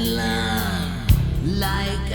line like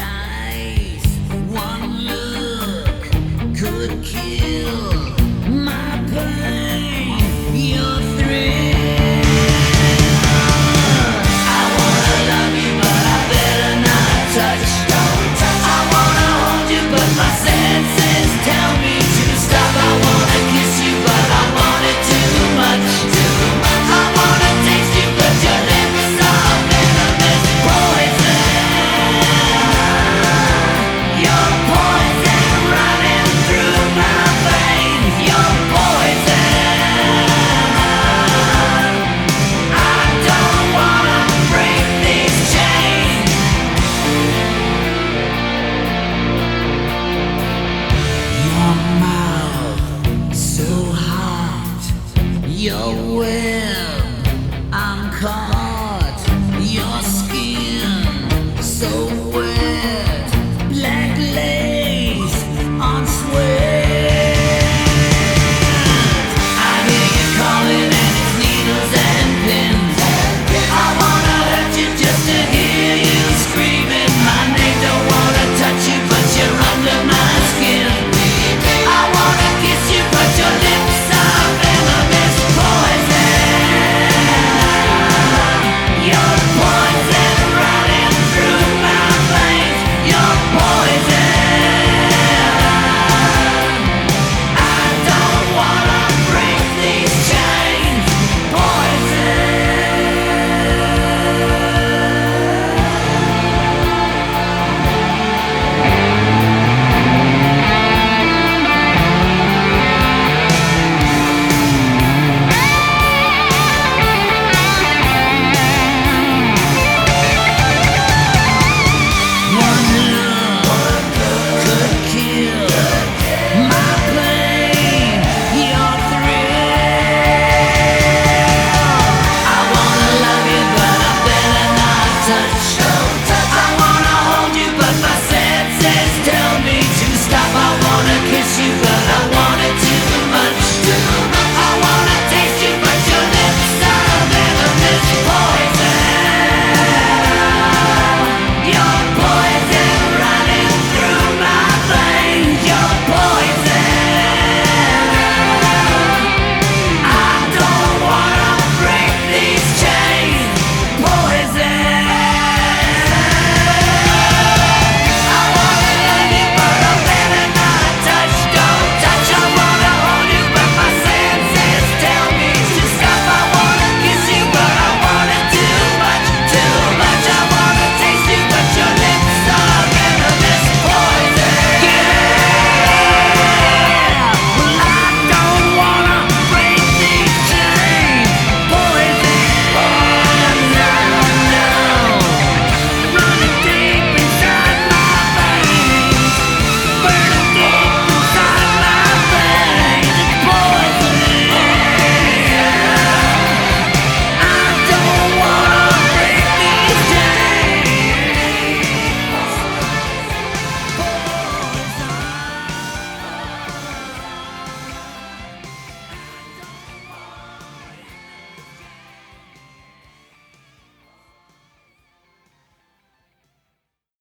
time.